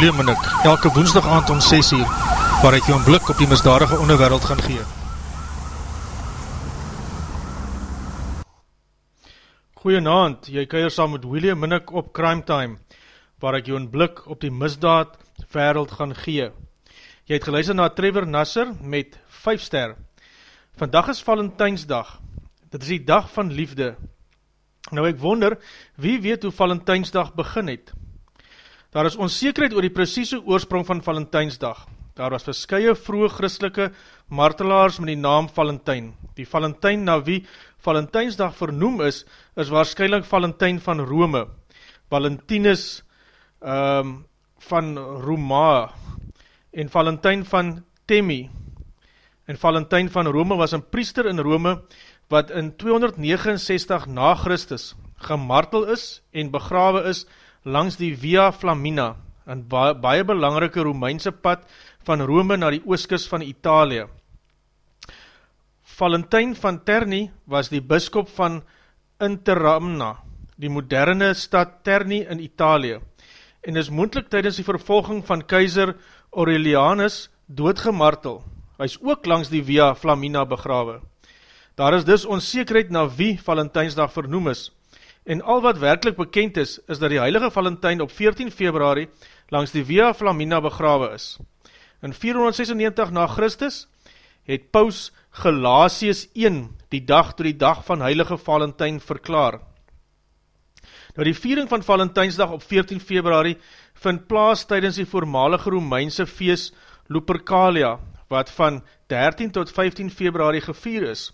William Minnick, elke woensdag aand om 6 uur, waar ek jou een blik op die misdadige onderwereld gaan gee. Goeienaand, jy keier saam met William Minnick op Crime Time, waar ek jou een blik op die misdaad wereld gaan gee. Jy het geluister na Trevor Nasser met 5 ster. Vandag is Valentijnsdag, dit is die dag van liefde. Nou ek wonder, wie weet hoe Valentijnsdag begin het? Daar is onzekerheid oor die precieze oorsprong van Valentijnsdag. Daar was verskye vroege christelike martelaars met die naam Valentijn. Die Valentijn na wie Valentijnsdag vernoem is, is waarschijnlijk Valentijn van Rome, Valentinus um, van Roma en Valentijn van Temi. En Valentijn van Rome was een priester in Rome wat in 269 na Christus gemartel is en begrawe is langs die Via Flamina, een baie belangrike Romeinse pad van Rome na die ooskus van Italië. Valentijn van Terni was die biskop van Interamna, die moderne stad Terni in Italië, en is moendlik tydens die vervolging van keizer Aurelianus doodgemartel. Hy is ook langs die Via Flamina begrawe. Daar is dus onzekerheid na wie Valentijnsdag vernoem is, en al wat werkelijk bekend is, is dat die heilige Valentijn op 14 februari langs die Via Flamina begrawe is. In 496 na Christus het Paus Gelasius 1 die dag door die dag van heilige Valentijn verklaar. Nou die viering van Valentijnsdag op 14 februari vind plaas tydens die voormalige Romeinse feest Lupercalia, wat van 13 tot 15 februari gevier is.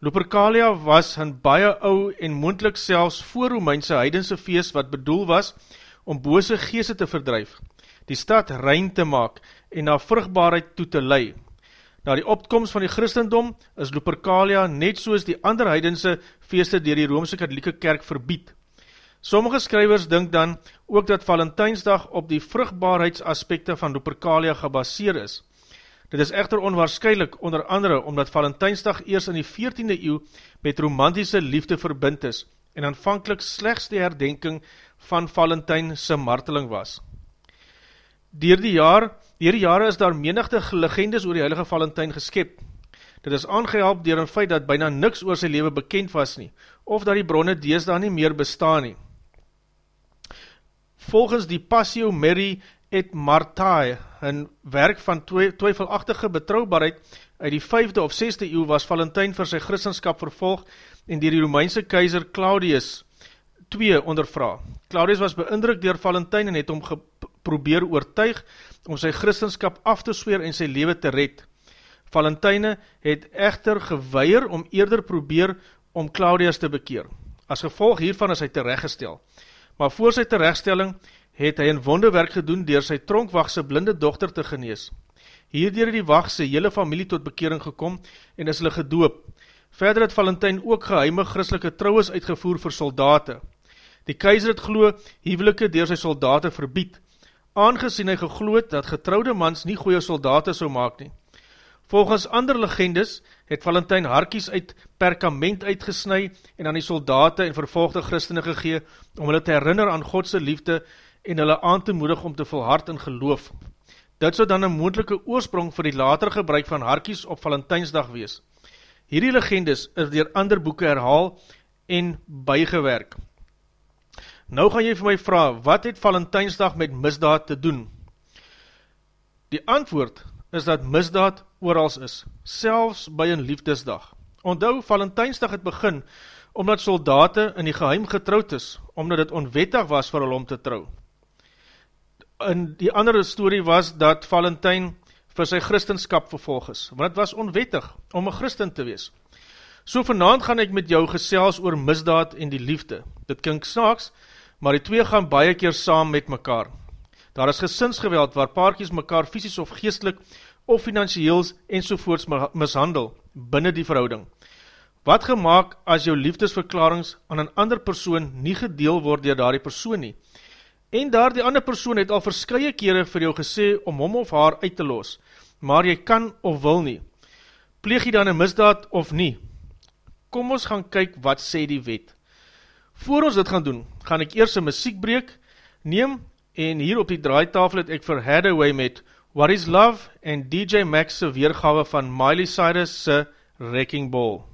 Lupercalia was een baie ou en moendlik selfs voor Romeinse heidense feest wat bedoel was om bose geese te verdrijf, die stad rein te maak en na vrugbaarheid toe te lei. Na die opkomst van die Christendom is Lupercalia net soos die ander heidense feeste dier die Roomse katholieke kerk verbied. Sommige skrywers dink dan ook dat Valentijnsdag op die vrugbaarheidsaspekte van Lupercalia gebaseer is. Dit is echter onwaarschijnlijk onder andere omdat Valentijnsdag eers in die 14e eeuw met romantische liefde verbind is en aanvankelijk slechts die herdenking van Valentijn sy marteling was. Dier die jaar Dier die jare is daar menigte legendes oor die heilige Valentijn geskip. Dit is aangehelp dier een feit dat byna niks oor sy leven bekend was nie, of dat die bronne dees daar nie meer bestaan nie. Volgens die Passio Mary et Martae, een werk van twyfelachtige betrouwbaarheid uit die 5de of 6de eeuw was Valentijn vir sy christenskap vervolg en dier die Romeinse keizer Claudius 2 ondervra. Claudius was beindruk dier Valentijn en het om probeer oortuig om sy christenskap af te sweer en sy leven te red. Valentijne het echter geweier om eerder probeer om Claudius te bekeer. As gevolg hiervan is hy terechtgestel. Maar voor sy terechtstelling het hy een wonderwerk gedoen dier sy tronkwachtse blinde dochter te genees. Hierdier het die wacht sy hele familie tot bekering gekom en is hulle gedoop. Verder het Valentijn ook geheime christelike trouwens uitgevoer vir soldate. Die keizer het glo hevelike dier sy soldate verbied, aangezien hy gegloed dat getrouwde mans nie goeie soldate sou maak nie. Volgens ander legendes het Valentijn harkies uit perkament uitgesnui en aan die soldate en vervolgde christene gegee om hulle te herinner aan Godse liefde en hulle aan te moedig om te volhard in geloof. Dit sou dan een moendelike oorsprong vir die later gebruik van harkies op Valentijnsdag wees. Hierdie legendes is dier ander boeken herhaal en bygewerk. Nou gaan jy vir my vraag, wat het Valentijnsdag met misdaad te doen? Die antwoord is dat misdaad oorals is, selfs by een liefdesdag. Ondou, Valentijnsdag het begin, omdat soldate in die geheim getrouwd is, omdat het onwettig was vir hulle om te trouw. En die andere story was dat Valentijn vir sy christenskap vervolg is, want het was onwettig om een christen te wees. So vanavond gaan ek met jou gesels oor misdaad en die liefde. Dit kink snaaks, maar die twee gaan baie keer saam met mekaar. Daar is gesinsgeweld waar paarkies mekaar fysisk of geestelik of financieels en sovoorts mishandel binnen die verhouding. Wat gemaak as jou liefdesverklarings aan een ander persoon nie gedeel word dier daar die persoon nie? En daar die ander persoon het al verskye kere vir jou gesê om hom of haar uit te los, maar jy kan of wil nie. Pleeg jy dan een misdaad of nie? Kom ons gaan kyk wat sê die wet. Voor ons dit gaan doen, gaan ek eers een muziekbreek neem en hier op die draaitafel het ek vir Hathaway met What is Love en DJ Max se weergawe van Miley Cyrus se Wrecking Ball.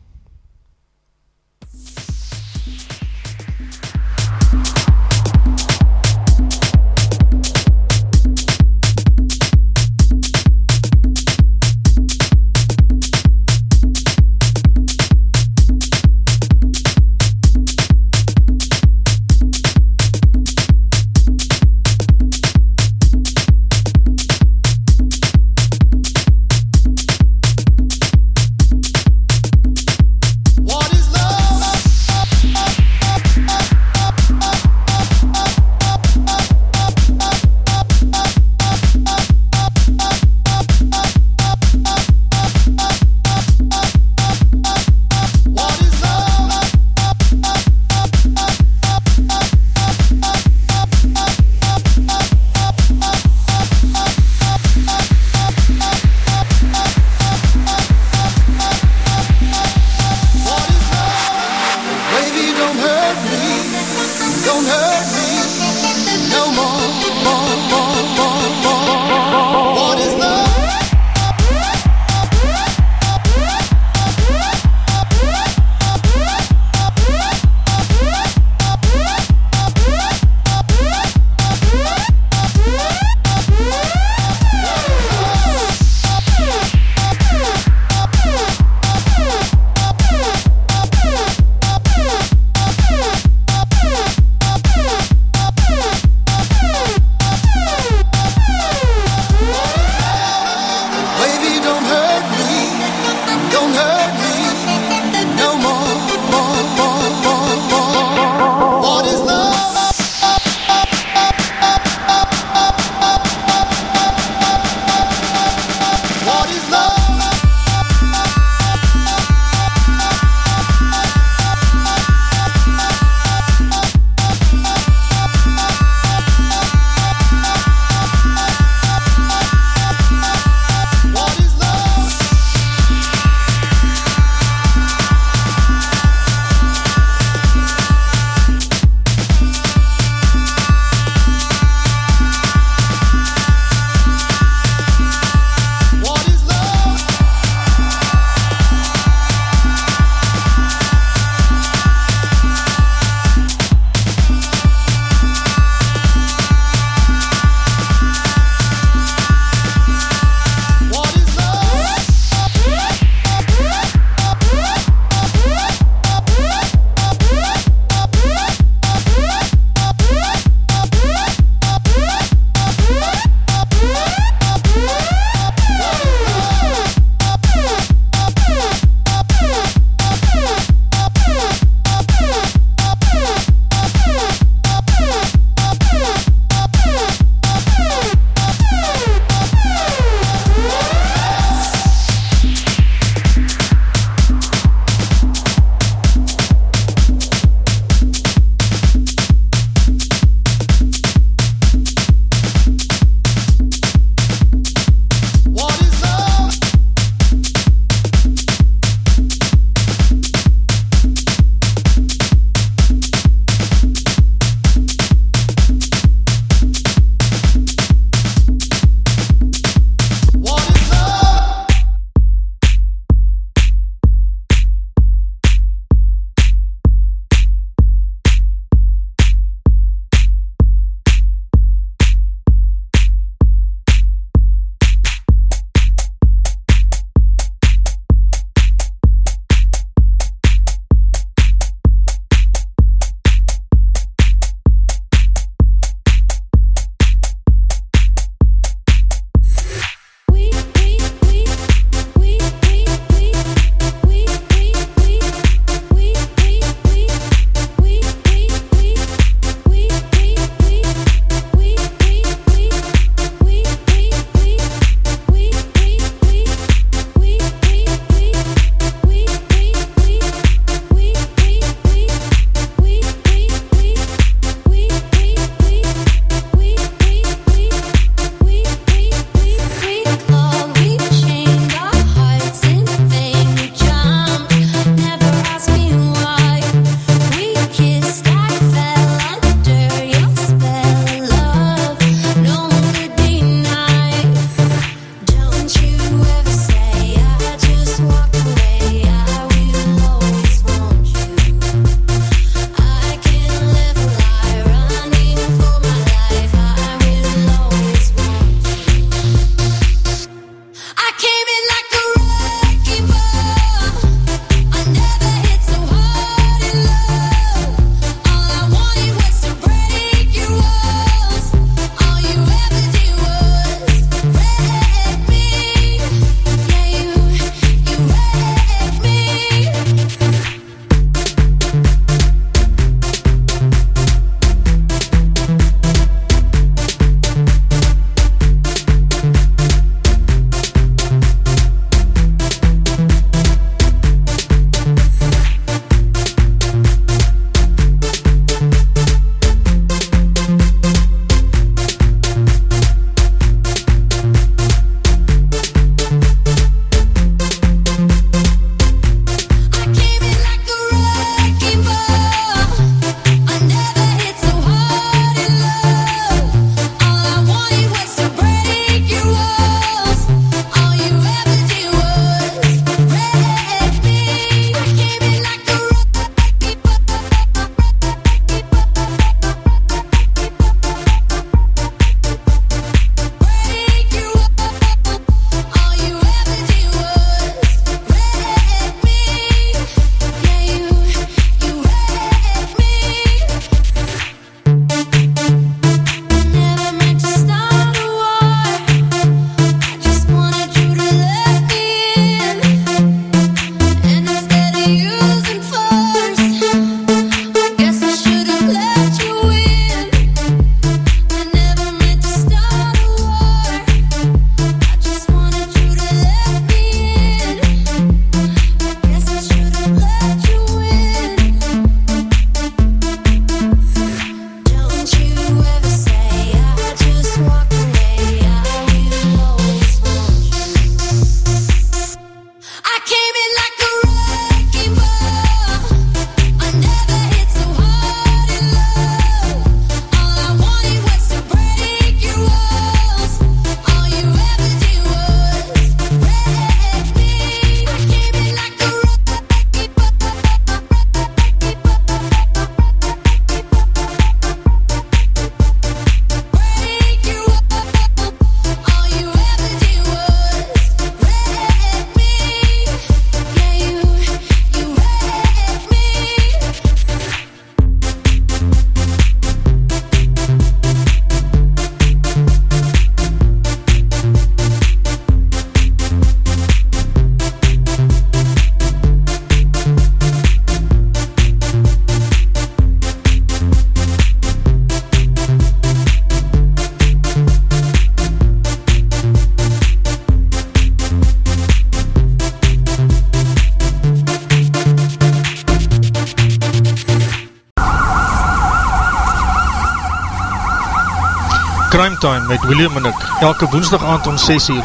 Crime Time met William Minnick, elke woensdag aand om 6 uur,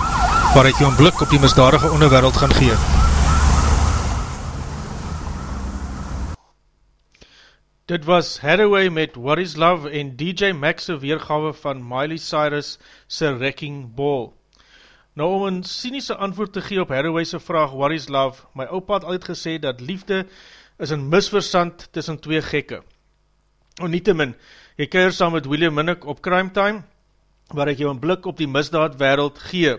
waar ek jou een blik op die misdadige onderwereld gaan gee. Dit was Hathaway met What is Love en DJ Max'e weergawe van Miley Cyrus se Wrecking Ball. Nou om een cynische antwoord te gee op Hathaway'se vraag What is Love, my opa het altyd gesê dat liefde is een misversand tussen twee gekke. En nie te min, jy keir saam met William Minnick op Crime Time, waar ek jou een blik op die misdaad wereld gee.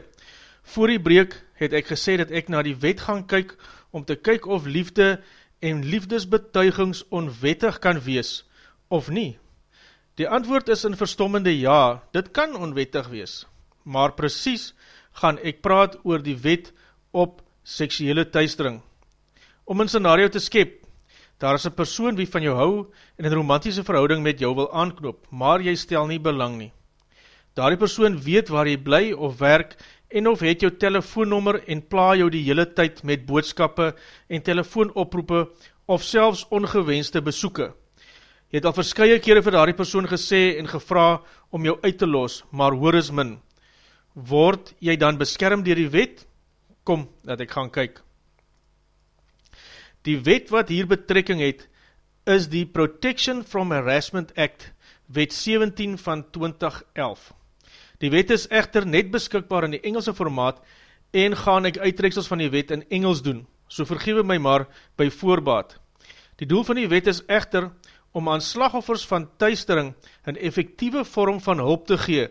Voor die breek het ek gesê dat ek na die wet gaan kyk, om te kyk of liefde en liefdesbetuigings onwettig kan wees, of nie. Die antwoord is in verstommende ja, dit kan onwettig wees, maar precies gaan ek praat oor die wet op seksuele thuisdring. Om een scenario te skep, daar is een persoon wie van jou hou en een romantische verhouding met jou wil aanknoop, maar jy stel nie belang nie. Daar die persoon weet waar jy bly of werk en of het jou telefoonnummer en pla jou die hele tyd met boodskappe en telefoonoproepe of selfs ongewenste besoeke. Jy het al verskye kere vir daar die persoon gesê en gevra om jou uit te los, maar hoor is min. Word jy dan beskerm dier die wet? Kom, dat ek gaan kyk. Die wet wat hier betrekking het, is die Protection from Harassment Act, wet 17 van 2011. Die wet is echter net beskikbaar in die Engelse formaat en gaan ek uitreksels van die wet in Engels doen, so vergewe my maar by voorbaat. Die doel van die wet is echter om aan slagoffers van thuistering een effectieve vorm van hulp te gee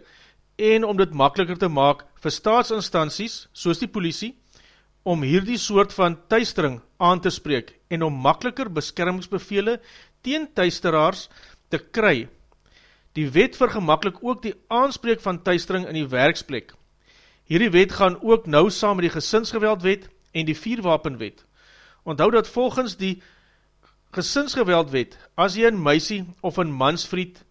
en om dit makkeliker te maak vir staatsinstanties, soos die politie, om hierdie soort van thuistering aan te spreek en om makkeliker beskermingsbevele teen thuisteraars te kry Die wet vergemakkelijk ook die aanspreek van thuistering in die werksplek. Hierdie wet gaan ook nou saam met die gesinsgeweldwet en die vierwapenwet. Onthou dat volgens die gesinsgeweldwet, as jy een meisie of een mansvried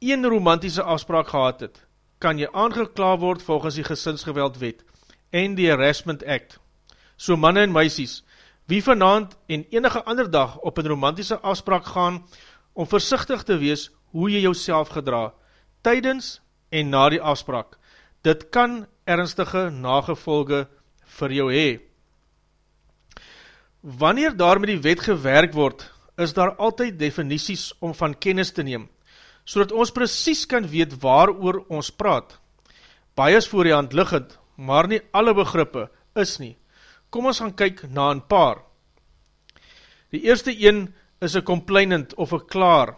een romantische afspraak gehad het, kan jy aangekla word volgens die gesinsgeweldwet en die Harassment Act. So manne en meisies, wie vanavond en enige ander dag op een romantische afspraak gaan om versichtig te wees hoe jy jouself gedra, tydens en na die afspraak. Dit kan ernstige nagevolge vir jou hee. Wanneer daar met die wet gewerk word, is daar altyd definities om van kennis te neem, so ons precies kan weet waar oor ons praat. Baie is voor die hand liggend, maar nie alle begrippe is nie. Kom ons gaan kyk na een paar. Die eerste een is een complainant of een klaar.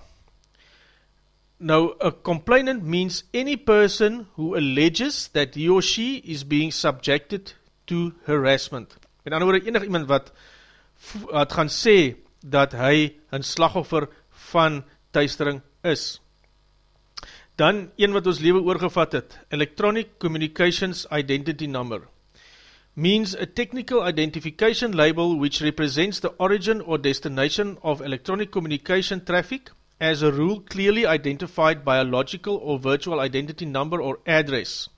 Now, a complainant means any person who alleges that he or she is being subjected to harassment. En ander woorde, enig iemand wat, wat gaan sê dat hy een slagoffer van thuistering is. Dan, een wat ons leven oorgevat het, Electronic Communications Identity Number, means a technical identification label which represents the origin or destination of electronic communication traffic, as a rule clearly identified by a logical or virtual identity number or address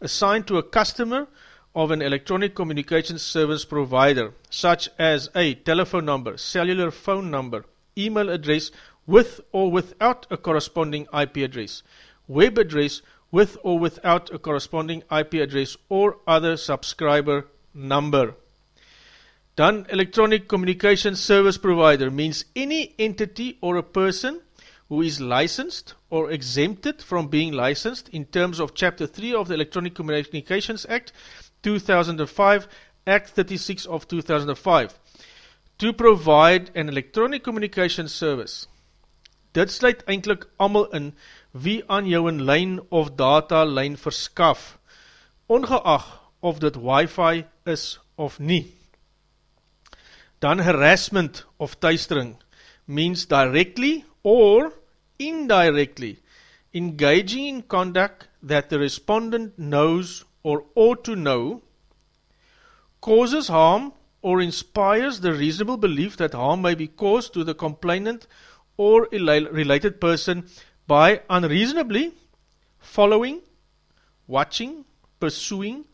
assigned to a customer of an electronic communication service provider, such as a telephone number, cellular phone number, email address with or without a corresponding IP address, web address with or without a corresponding IP address or other subscriber number. Dan electronic communication service provider means any entity or a person who is licensed or exempted from being licensed in terms of Chapter 3 of the Electronic Communications Act 2005, Act 36 of 2005, to provide an electronic communication service. Dit sluit eindelijk allemaal in wie aan jou een lijn of data lijn verskaf, ongeacht of dit wifi is of nie. Dan harassment of thuistering means directly or indirectly engaging in conduct that the respondent knows or ought to know, causes harm or inspires the reasonable belief that harm may be caused to the complainant or related person by unreasonably following, watching, pursuing,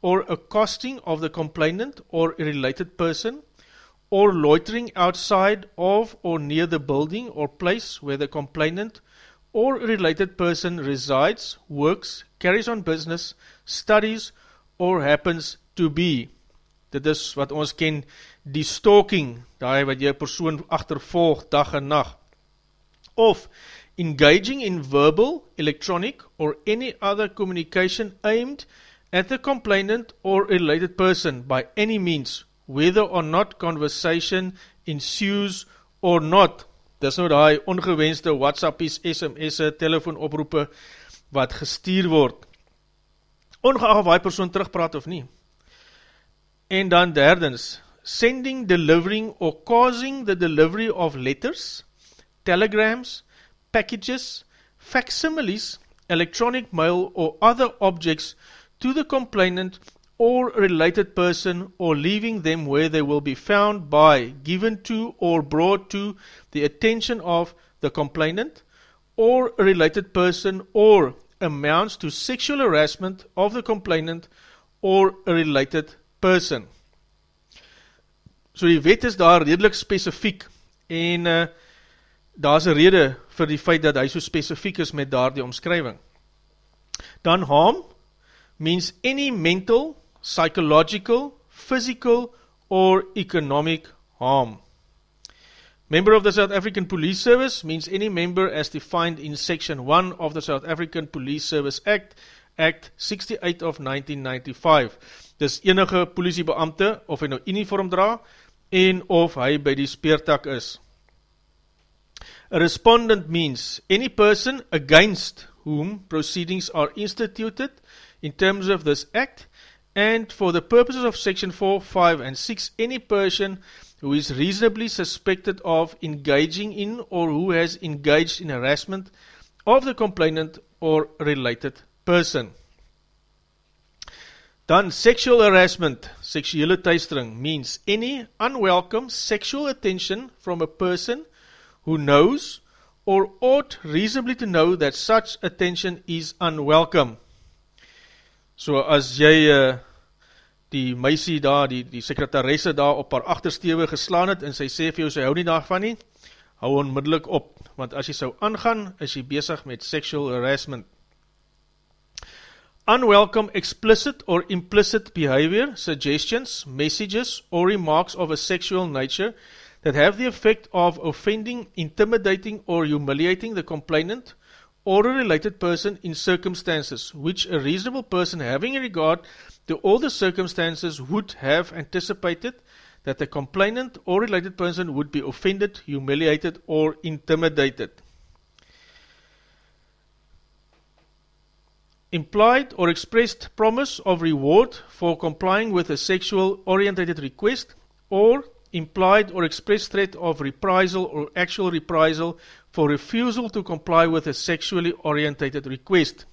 or accosting of the complainant or related person, or loitering outside of or near the building or place where the complainant or related person resides, works, carries on business, studies, or happens to be. Dit is wat ons ken, die stalking, daar wat jy persoon achtervolg dag en nacht. Of, engaging in verbal, electronic, or any other communication aimed at the complainant or related person by any means, whether or not conversation ensues or not. Dis nou die ongewenste WhatsAppies, SMS'e, telefoonoproepe wat gestuur word. Ongeacht of die persoon terugpraat of nie. En dan derdens, sending, delivering or causing the delivery of letters, telegrams, packages, facsimiles, electronic mail or other objects to the complainant or related person or leaving them where they will be found by, given to or brought to the attention of the complainant or a related person or amounts to sexual harassment of the complainant or a related person. So die wet is daar redelijk specifiek en uh, daar is een rede vir die feit dat hy so specifiek is met daar die omskrywing. Dan harm means any mental, psychological, physical or economic harm. Member of the South African Police Service means any member as defined in Section 1 of the South African Police Service Act, Act 68 of 1995. Dis enige politiebeamte of hy nou uniform dra en of hy by die speertak is. A respondent means any person against whom proceedings are instituted in terms of this act and for the purposes of section 4, 5 and 6 any person who is reasonably suspected of engaging in or who has engaged in harassment of the complainant or related person. Dan sexual harassment, seksuele tuistering means any unwelcome sexual attention from a person who knows or ought reasonably to know that such attention is unwelcome. So as jy uh, die meisie daar, die, die sekretaresse daar op haar achterstewe geslaan het en sy sê vir jou, sy hou nie daarvan nie, hou onmiddellik op, want as jy sou aangaan, is jy bezig met sexual harassment. Unwelcome explicit or implicit behavior, suggestions, messages or remarks of a sexual nature that have the effect of offending, intimidating or humiliating the complainant or a related person in circumstances which a reasonable person having regard to all the circumstances would have anticipated that the complainant or related person would be offended, humiliated or intimidated. Implied or expressed promise of reward for complying with a sexual orientated request or implied or expressed threat of reprisal or actual reprisal for refusal to comply with a sexually orientated request.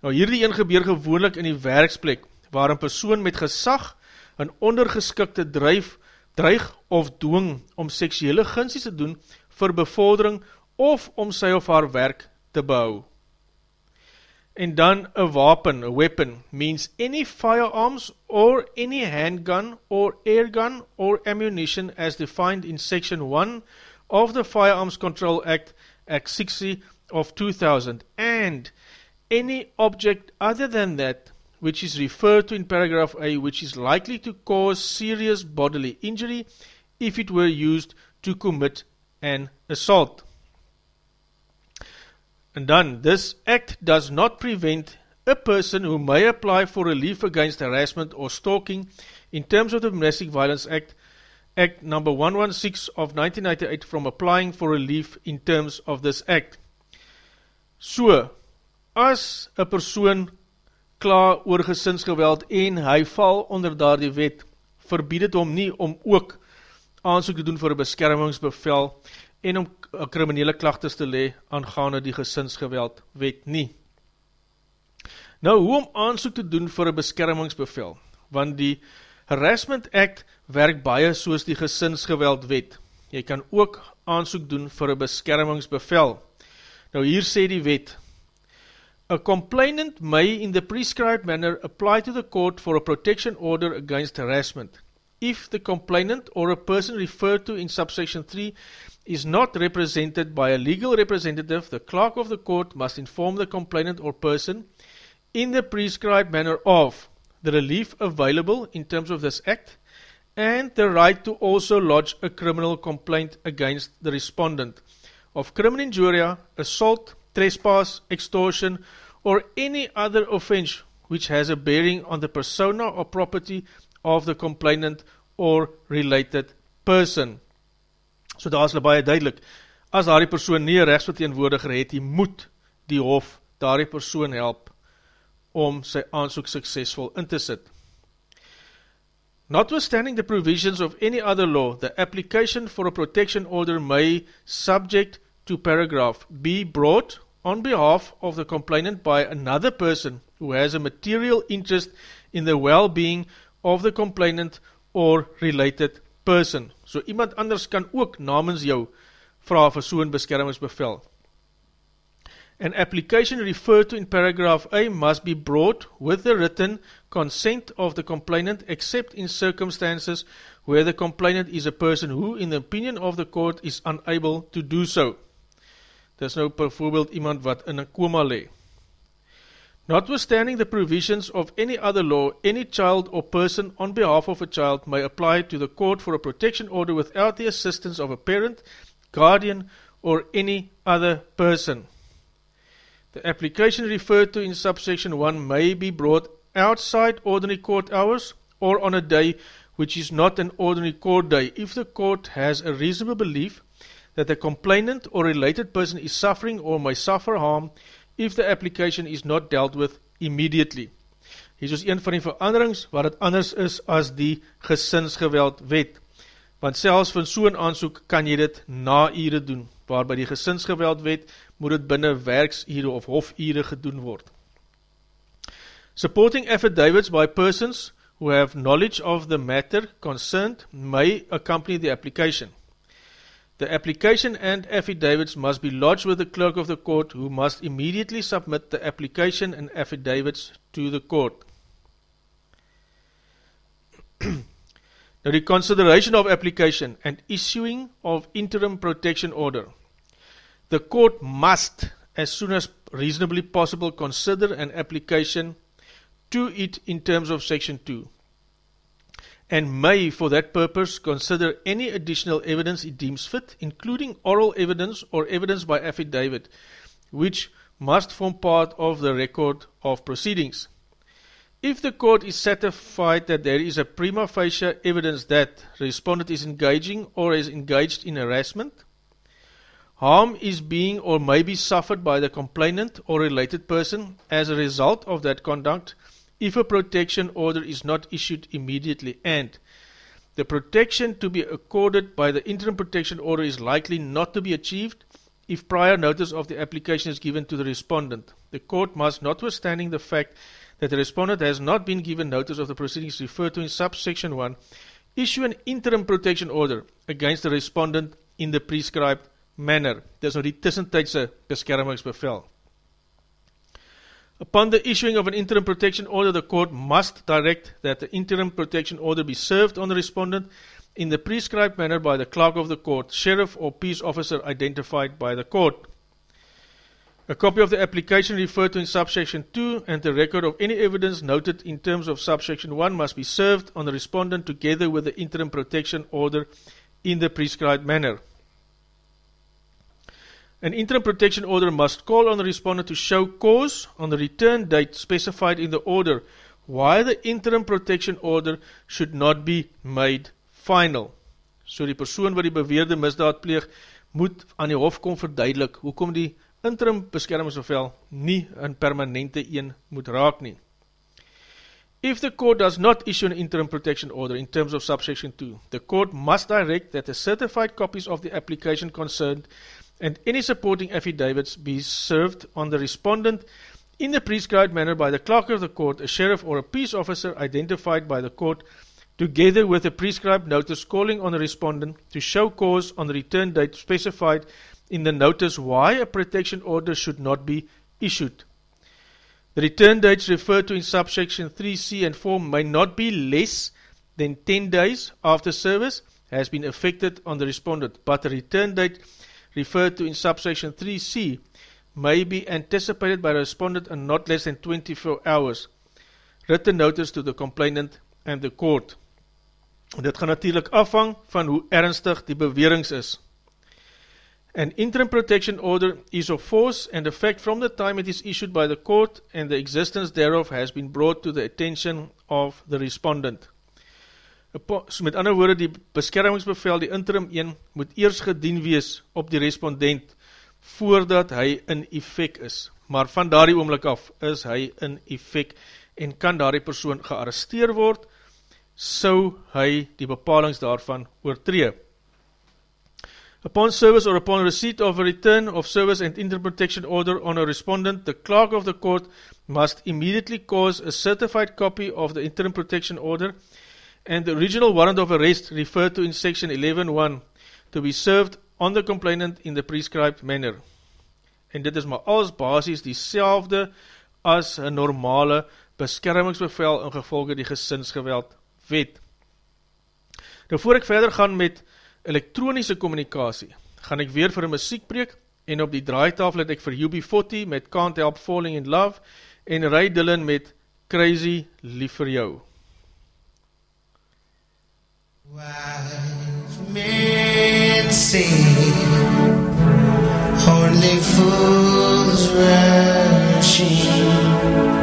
Nou hierdie een gebeur gewoonlik in die werksplek, waar een persoon met gesag een ondergeskikte drijf, dreig of dwing om seksuele gunsies te doen vir bevordering of om sy of haar werk te behou. En dan a wapen, a weapon, means any firearms or any handgun or airgun or ammunition as defined in section 1 of the Firearms Control Act, Act 60 of 2000, and any object other than that which is referred to in paragraph A which is likely to cause serious bodily injury if it were used to commit an assault. And then, this act does not prevent a person who may apply for relief against harassment or stalking in terms of the Domestic Violence Act, Act number 116 of 1998 from applying for relief in terms of this act. So, as a persoon klaar oor gesinsgeweld en hy val onder daar die wet, verbied het om nie om ook aansoek te doen vir een beskermingsbevel en om kriminele klachtes te le aangaande die gesinsgeweld wet nie. Nou, hoe om aansoek te doen vir een beskermingsbevel? Want die Harassment Act werk baie soos die gesinsgeweld wet. Jy kan ook aansoek doen vir een beskermingsbevel. Nou, hier sê die wet, A complainant may in the prescribed manner apply to the court for a protection order against harassment. If the complainant or a person referred to in subsection 3 is not represented by a legal representative, the clerk of the court must inform the complainant or person in the prescribed manner of the relief available in terms of this act and the right to also lodge a criminal complaint against the respondent of criminal injuria, assault, trespass, extortion, or any other offense which has a bearing on the persona or property of the complainant or related person. So daar is baie duidelik, as daar die persoon nie een rechtsverteenwoordiger het, die moet die hof daar die persoon help om sy aansoek suksesvol in te sit. Notwithstanding the provisions of any other law, the application for a protection order may, subject to paragraph, be brought on behalf of the complainant by another person who has a material interest in the well-being of the complainant or related person. So iemand anders kan ook namens jou vraag vir so'n beskermingsbevel. An application referred to in paragraph A must be brought with the written consent of the complainant except in circumstances where the complainant is a person who, in the opinion of the court, is unable to do so. Is nou bijvoorbeeld iemand wat in een koma lee. Notwithstanding the provisions of any other law, any child or person on behalf of a child may apply to the court for a protection order without the assistance of a parent, guardian, or any other person. The application referred to in subsection 1 may be brought outside ordinary court hours or on a day which is not an ordinary court day if the court has a reasonable belief that the complainant or related person is suffering or may suffer harm if the application is not dealt with immediately. Hier is een van die veranderings wat het anders is as die gesinsgeweld wet. Want selfs van so'n aansoek kan jy dit na ure doen, waarby die gesinsgeweld wet moet het binnen werksure of hofure gedoen word. Supporting affidavits by persons who have knowledge of the matter concerned may accompany the application. The application and affidavits must be lodged with the clerk of the court who must immediately submit the application and affidavits to the court. now the consideration of application and issuing of interim protection order. The court must, as soon as reasonably possible, consider an application to it in terms of section 2 and may for that purpose consider any additional evidence it deems fit, including oral evidence or evidence by affidavit, which must form part of the record of proceedings. If the court is satisfied that there is a prima facie evidence that the respondent is engaging or is engaged in harassment, harm is being or may be suffered by the complainant or related person as a result of that conduct, if a protection order is not issued immediately and the protection to be accorded by the interim protection order is likely not to be achieved if prior notice of the application is given to the respondent. The court must, notwithstanding the fact that the respondent has not been given notice of the proceedings referred to in subsection 1, issue an interim protection order against the respondent in the prescribed manner. Dit is nou die tussentijdse beskermingsbevel. Upon the issuing of an interim protection order, the court must direct that the interim protection order be served on the respondent in the prescribed manner by the clerk of the court, sheriff or peace officer identified by the court. A copy of the application referred to in subsection 2 and the record of any evidence noted in terms of subsection 1 must be served on the respondent together with the interim protection order in the prescribed manner. An interim protection order must call on the respondent to show cause on the return date specified in the order why the interim protection order should not be made final. So die persoon wat die beweerde misdaad pleeg, moet aan die hof kom verduidelik hoekom die interim beskermingsbevel nie een permanente een moet raak nie. If the court does not issue an interim protection order in terms of subsection 2, the court must direct that the certified copies of the application concerned and any supporting affidavits be served on the respondent in the prescribed manner by the clerk of the court, a sheriff or a peace officer identified by the court, together with a prescribed notice calling on the respondent to show cause on the return date specified in the notice why a protection order should not be issued. The return dates referred to in subsection 3c and 4 may not be less than 10 days after service has been affected on the respondent, but the return date referred to in subsection 3C may be anticipated by the respondent in not less than 24 hours. Written notice to the complainant and the court. Dit gaan natuurlijk afhang van hoe ernstig die bewerings is. An interim protection order is of force and effect from the time it is issued by the court and the existence thereof has been brought to the attention of the respondent. So met ander woorde, die beskermingsbevel, die interim 1, moet eers gedien wees op die respondent voordat hy in effect is. Maar van daardie oomlik af is hy in effect en kan daardie persoon gearresteer word, so hy die bepalings daarvan oortree. Upon service or upon receipt of a return of service and interprotection order on a respondent, the clerk of the court must immediately cause a certified copy of the interim protection order and the original warrant of arrest referred to in section 11.1 to be served on the complainant in the prescribed manner. En dit is maar als basis die selfde as een normale beskermingsbevel in gevolge die gesinsgeweld wet. Nou voor ek verder gaan met elektronische communicatie, gaan ek weer vir een muziekbreek en op die draaitafel het ek vir UB40 met Can't Help Falling in Love en Ray Dillon met Crazy Lief vir Jou. Wise men Only fools rushing huisie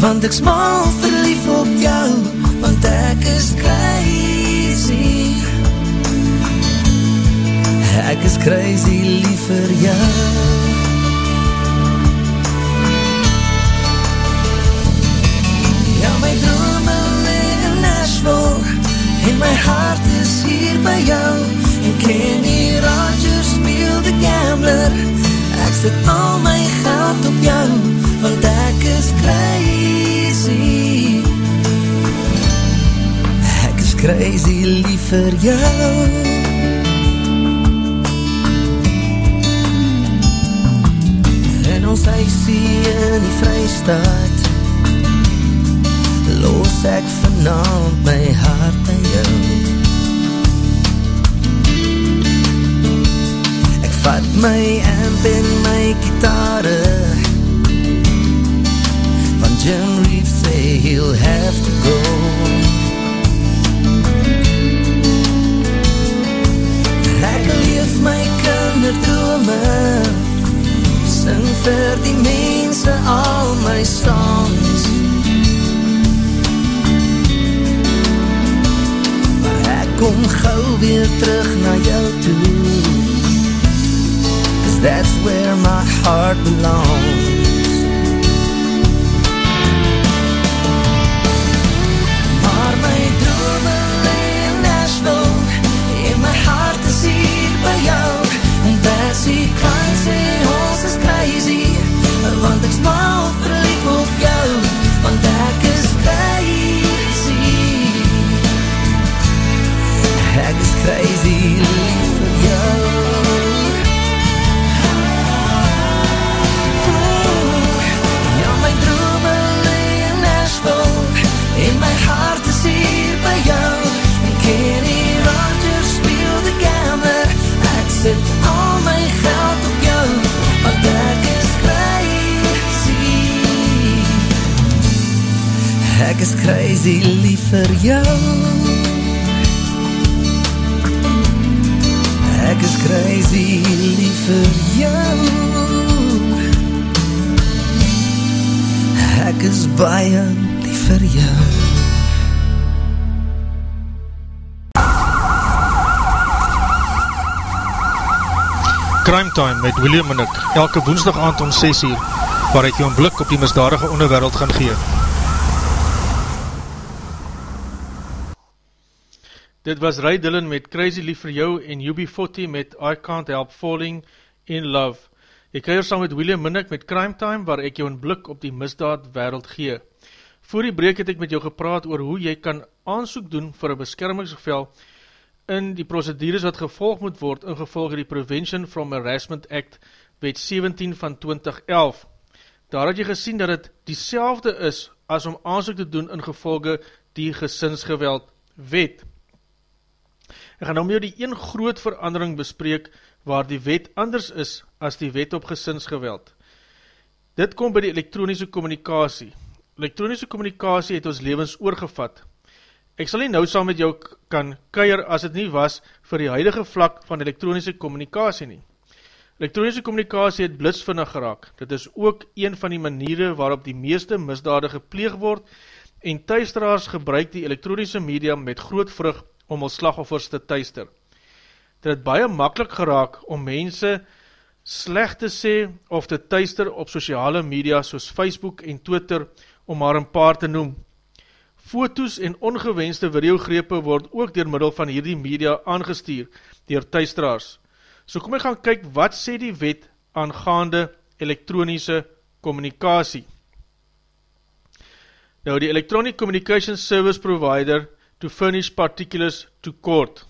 Want ek smal verlief op jou Want ek is crazy. Ek is crazy lief vir jou. Ja my drome lee in Nashville En my hart is hier by jou. En Kenny Rogers speel de gambler Ek sit al my geld op jou Want ek is crazy. Ek is crazy lief vir jou. En ons huisie in die vrystaat Los ek vanavond my hart by jou. Vat my amp en my gitare. Want Jim Reeves say he'll have to go. Ek leef my kinderdrome Sing vir die mense al my songs Maar ek kom gauw weer terug na jou toe. That's where my heart belongs Crime Time met William en ek, elke woensdag aand om 6 uur, waar ek jou een blik op die misdadige onderwereld gaan gee. Dit was Ray Dillon met Crazy Lief vir jou en UB40 met I Can't Help Falling in Love. Ek kreeg saam met William Minnick met Crime Time, waar ek jou een blik op die misdaad wereld gee. Voor die breek het ek met jou gepraat oor hoe jy kan aansoek doen vir een beskermingsgevel in die procedures wat gevolg moet word in gevolge die Prevention from Harassment Act wet 17 van 2011. Daar het jy gesien dat het die is as om aansoek te doen in gevolge die gesinsgeweld wet. Ek gaan nou jou die een groot verandering bespreek waar die wet anders is as die wet op gesinsgeweld. Dit kom by die elektronische communicatie. Elektronische communicatie het ons levens oorgevat. Ek sal nie nou saam met jou kan keier as het nie was vir die huidige vlak van elektronische communicatie nie. Elektronische communicatie het blitsvinnig geraak. Dit is ook een van die maniere waarop die meeste misdade gepleeg word en thuisdraars gebruik die elektronische medium met groot vrug om ons slagoffers te thuister. Dit het baie makkelijk geraak om mense slecht te sê of te thuister op sociale media soos Facebook en Twitter om maar een paar te noem. Foto's en ongewenste videogrepe word ook door middel van hierdie media aangestuur, dier thuistraars. So kom ek gaan kyk wat sê die wet aangaande elektronische communicatie. Nou, die Electronic Communication Service Provider to furnish particulars to court.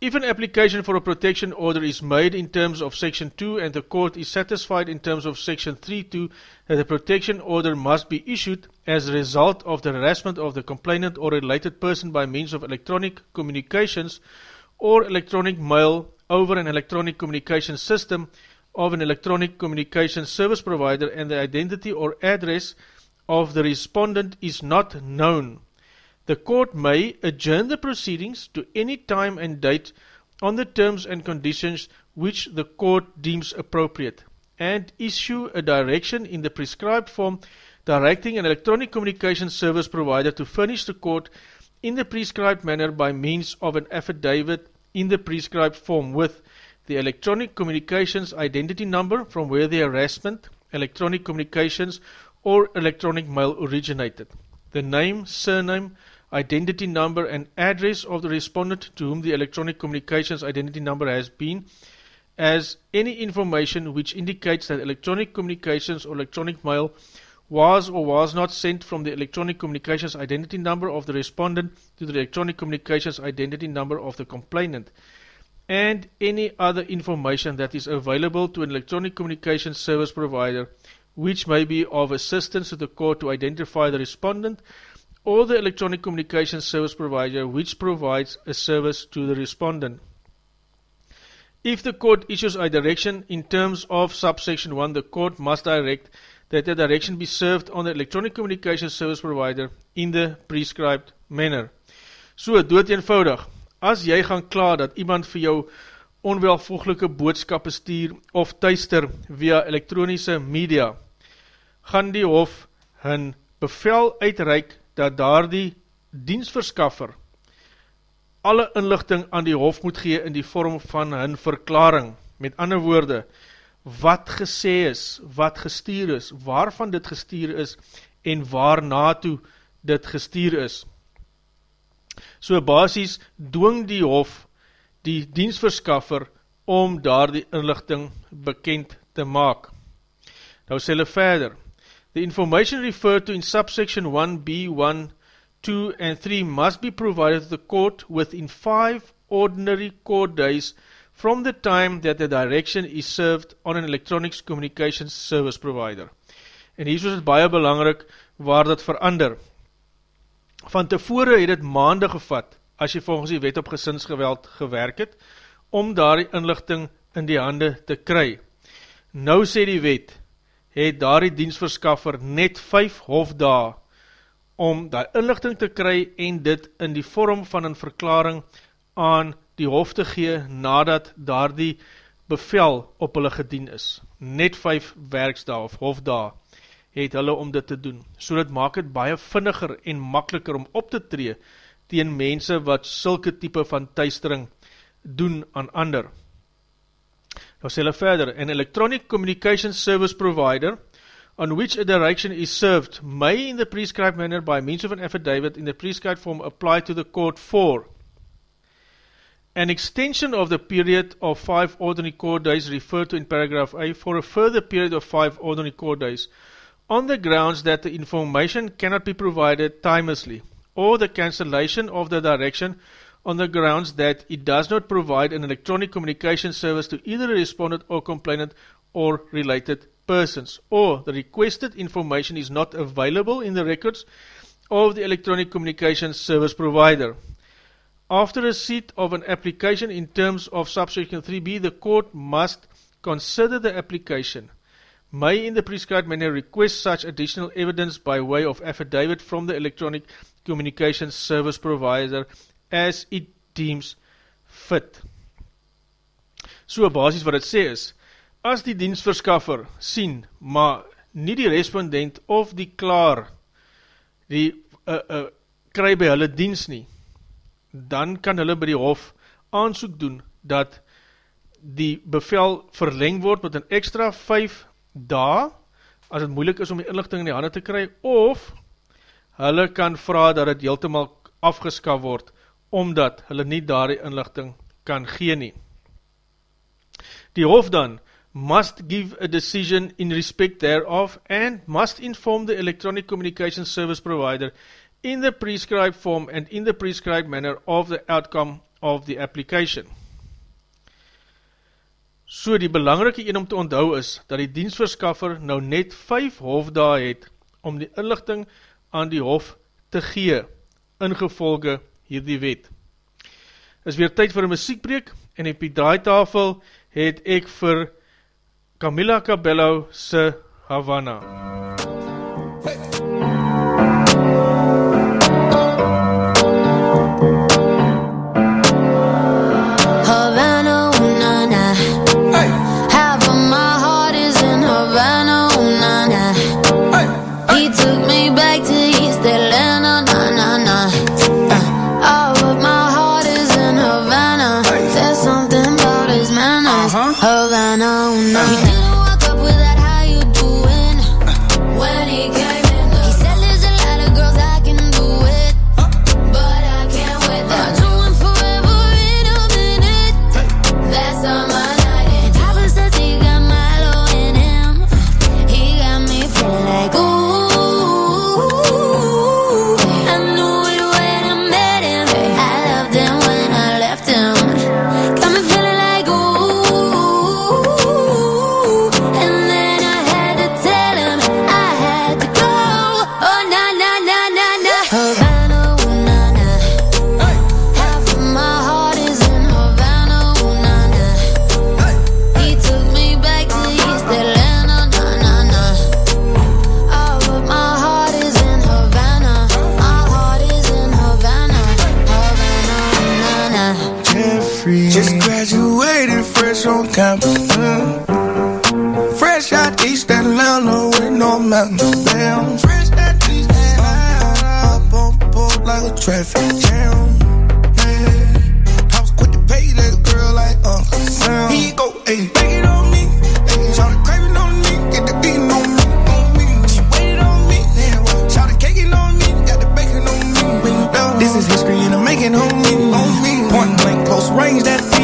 If an application for a protection order is made in terms of Section 2 and the court is satisfied in terms of Section 3.2 that the protection order must be issued as a result of the harassment of the complainant or related person by means of electronic communications or electronic mail over an electronic communication system of an electronic communication service provider and the identity or address of the respondent is not known the court may adjourn the proceedings to any time and date on the terms and conditions which the court deems appropriate and issue a direction in the prescribed form directing an electronic communication service provider to furnish the court in the prescribed manner by means of an affidavit in the prescribed form with the electronic communications identity number from where the harassment, electronic communications or electronic mail originated, the name, surname, identity number and address of the respondent to whom the electronic communications identity number has been, as any information which indicates that electronic communications or electronic mail was or was not sent from the electronic communications identity number of the respondent to the electronic communications identity number of the complainant, and any other information that is available to an electronic communications service provider which may be of assistance to the court to identify the respondent or the electronic communication service provider which provides a service to the respondent. If the court issues a direction in terms of subsection 1, the court must direct that the direction be served on the electronic communication service provider in the prescribed manner. So, dood eenvoudig, as jy gaan klaar dat iemand vir jou onwelvoeglike boodskappe stuur of thuister via elektronische media, gaan die hof hun bevel uitreik dat daar die diensverskaffer alle inlichting aan die hof moet gee in die vorm van hun verklaring. Met ander woorde, wat gesê is, wat gestuur is, waarvan dit gestuur is en waarna toe dit gestuur is. So basis dwing die hof die diensverskaffer om daar die inlichting bekend te maak. Nou sê hulle verder, The information referred to in subsection 1b, 1, 2 and 3 must be provided to the court within five ordinary court days from the time that the direction is served on an electronics communications service provider. En hier is het baie belangrik waar dit verander. Van tevore het het maande gevat, as jy volgens die wet op gesinsgeweld gewerk het, om daar die inlichting in die hande te kry. Nou sê die wet, het daar die diensverskaffer net 5 hofdae om die inlichting te kry en dit in die vorm van een verklaring aan die hof te gee nadat daar die bevel op hulle gedien is. Net 5 werksdae of hofdae het hulle om dit te doen. So dit maak het baie vinniger en makkeliker om op te tree tegen mense wat sulke type van thuistering doen aan ander. Nou sê hulle verder, an electronic communication service provider on which a direction is served may in the prescribed manner by means of an affidavit in the prescribed form apply to the court for an extension of the period of five ordinary court days referred to in paragraph A for a further period of five ordinary court days on the grounds that the information cannot be provided timelessly or the cancellation of the direction on the grounds that it does not provide an electronic communication service to either a respondent or complainant or related persons, or the requested information is not available in the records of the electronic communication service provider. After receipt of an application in terms of subsection 3b, the court must consider the application, may in the prescribed manner request such additional evidence by way of affidavit from the electronic communication service provider as it deems fit. So basis wat het sê is, as die diensverskaffer sien, maar nie die respondent of die klaar die uh, uh, kry by hulle diens nie, dan kan hulle by die hof aansoek doen dat die bevel verleng word met een extra 5 dae as het moeilik is om die inlichting in die handen te kry, of hulle kan vraag dat het heeltemaal afgeskaf word, omdat hulle nie daar die inlichting kan gee nie. Die hof dan, must give a decision in respect thereof and must inform the electronic communication service provider in the prescribed form and in the prescribed manner of the outcome of the application. So die belangrike een om te onthou is, dat die dienstverskaffer nou net 5 hofdae het om die inlichting aan die hof te gee, ingevolge hierdie wet. Is weer tyd vir een muziekbreek en op die draaitafel het ek vir Camila Cabello se Havana. down the way, no mountains to bound. Fresh at these I on board like a traffic jam. Man, I was quick to pay that girl like Uncle Sam. He go, hey, take it on me. Hey, Shout the craving on me, get the beat on me. On me. She waited on me. Shout the caking on me, got the bacon on me. This is history and I'm making homie. On me. Point blank, close range, that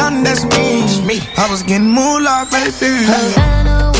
young, that's me. me. I was getting moolah, baby. Havana,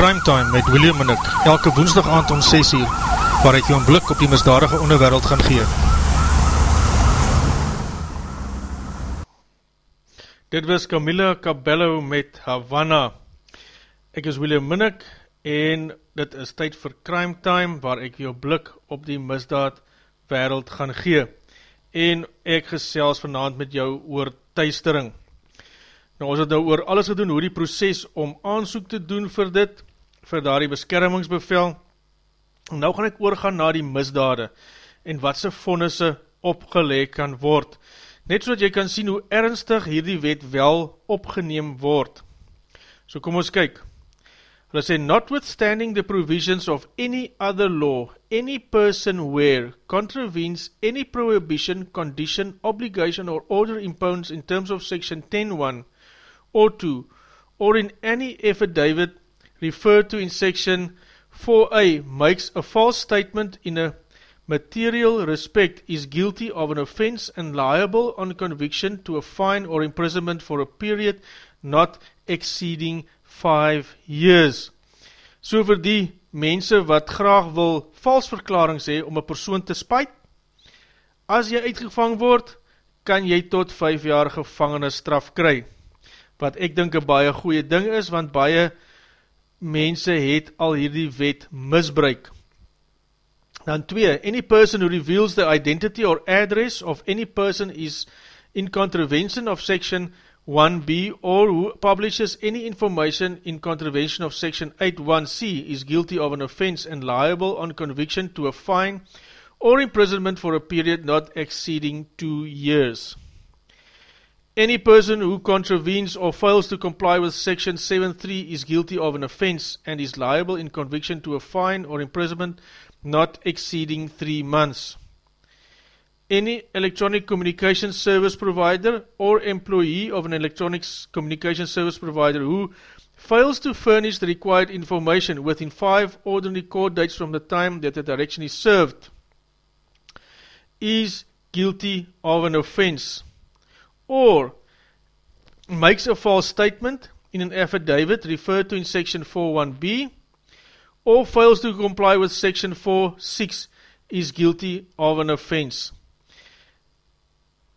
Time met William en ek, elke woensdag aand om 6 uur, waar ek jou een blik op die misdadige onderwereld gaan gee. Dit was Camilla Cabello met Havana. Ek is William Minnick en dit is tyd vir Crime Time waar ek jou blik op die misdaad wereld gaan gee. En ek gesels vanavond met jou oor thuistering. Nou ons het nou oor alles gedoen, hoe die proces om aansoek te doen vir dit, vir daar die beskermingsbevel. Nou gaan ek oorgaan na die misdade en wat sy vonnisse opgeleg kan word. net so dat jy kan sien hoe ernstig hierdie wet wel opgeneem word. So kom ons kyk. Hulle sê, notwithstanding the provisions of any other law, any person where contravenes any prohibition, condition, obligation or order imposed in terms of section 10.1 or 2, or in any affidavit referred to in section 4a makes a false statement in a material respect is guilty of an offence and liable on conviction to a fine or imprisonment for a period not exceeding 5 years. So vir die mense wat graag wil valsverklaring sê om een persoon te spuit, as jy uitgevang word, kan jy tot 5 jaar gevangenis straf kry. Wat ek dink een baie goeie ding is, want baie mense het al hierdie wet misbruik. Dan 2, any person who reveals the identity or address of any person is in contravention of section 1b or who publishes any information in contravention of section 81c is guilty of an offence and liable on conviction to a fine or imprisonment for a period not exceeding 2 years. Any person who contravenes or fails to comply with section 7.3 is guilty of an offence and is liable in conviction to a fine or imprisonment not exceeding 3 months. Any electronic communication service provider or employee of an electronic communication service provider who fails to furnish the required information within 5 ordinary court dates from the time that the direction is served is guilty of an offence or makes a false statement in an affidavit referred to in section 4.1b or fails to comply with section 4.6 is guilty of an offence.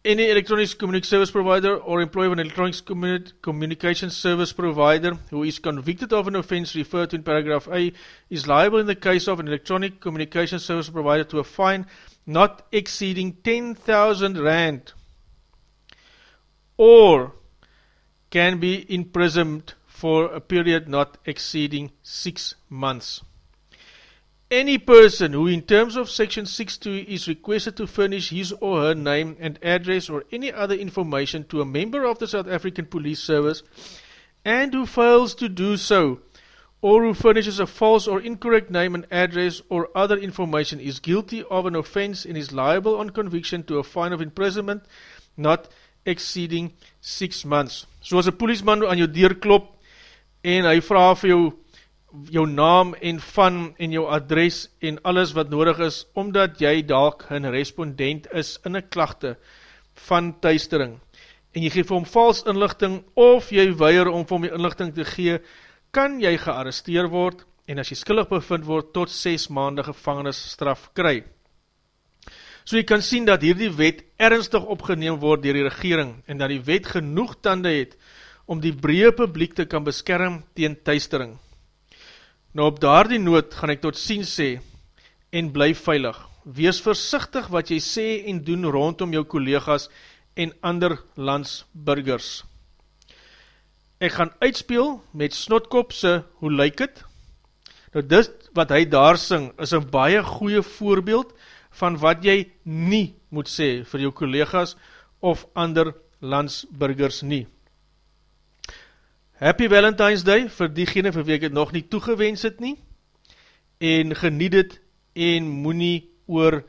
Any electronic communication service provider or employee of an electronic communication service provider who is convicted of an offence referred to in paragraph A is liable in the case of an electronic communication service provider to a fine not exceeding 10,000 rand or can be imprisoned for a period not exceeding 6 months. Any person who in terms of section 6.2 is requested to furnish his or her name and address or any other information to a member of the South African Police Service and who fails to do so or who furnishes a false or incorrect name and address or other information is guilty of an offence and is liable on conviction to a fine of imprisonment not exceeding 6 months. So as a policeman aan jou deur klop en hy vraag vir jou jou naam en van en jou adres en alles wat nodig is, omdat jy dalk een respondent is in een klachte van thuistering. En jy geef hom vals inlichting of jy weier om vir hom die inlichting te gee, kan jy gearresteer word en as jy skillig bevind word tot 6 maande gevangenisstraf kry. So jy kan sien dat hierdie wet ernstig opgeneem word dier die regering en dat die wet genoeg tande het om die breë publiek te kan beskerm teen thuistering. Nou op daar die noot gaan ek tot sien sê en bly veilig. Wees versichtig wat jy sê en doen rondom jou collega's en ander landsburgers. Ek gaan uitspeel met Snotkopse Hoe Lyk Het? Nou dit wat hy daar sing is een baie goeie voorbeeld van wat jy nie moet sê vir jou collega's of ander landsburgers nie. Happy Valentine's Day vir diegene vir wie ek het nog nie toegewens het nie en geniet het en moet nie oor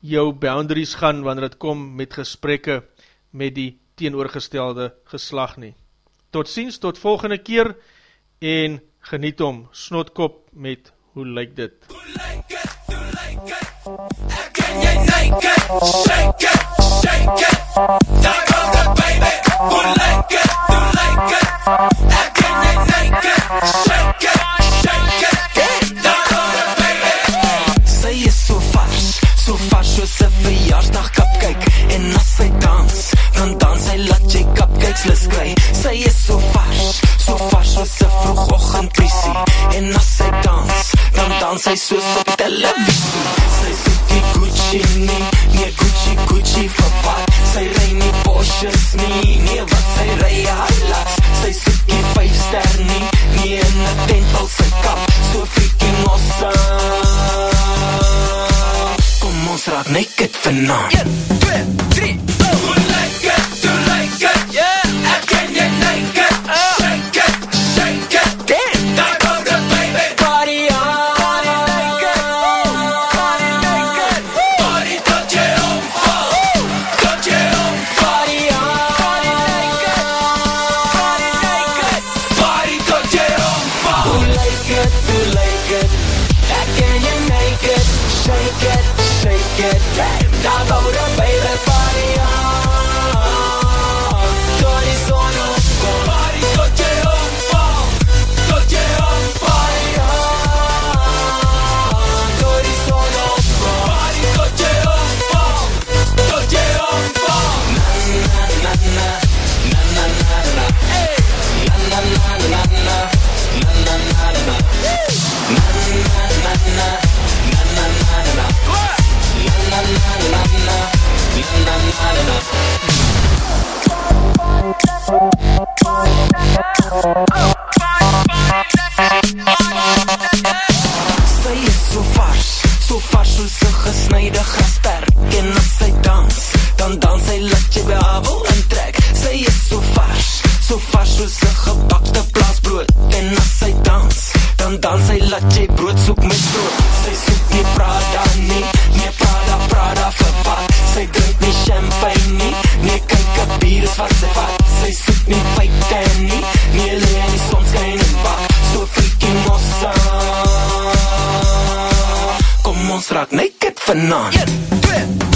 jou boundaries gaan wanneer het kom met gesprekke met die teenoorgestelde geslag nie. Tot ziens, tot volgende keer en geniet om snotkop met hoe lyk dit? Hoe lyk het, soos op televisie naked vanavond 1,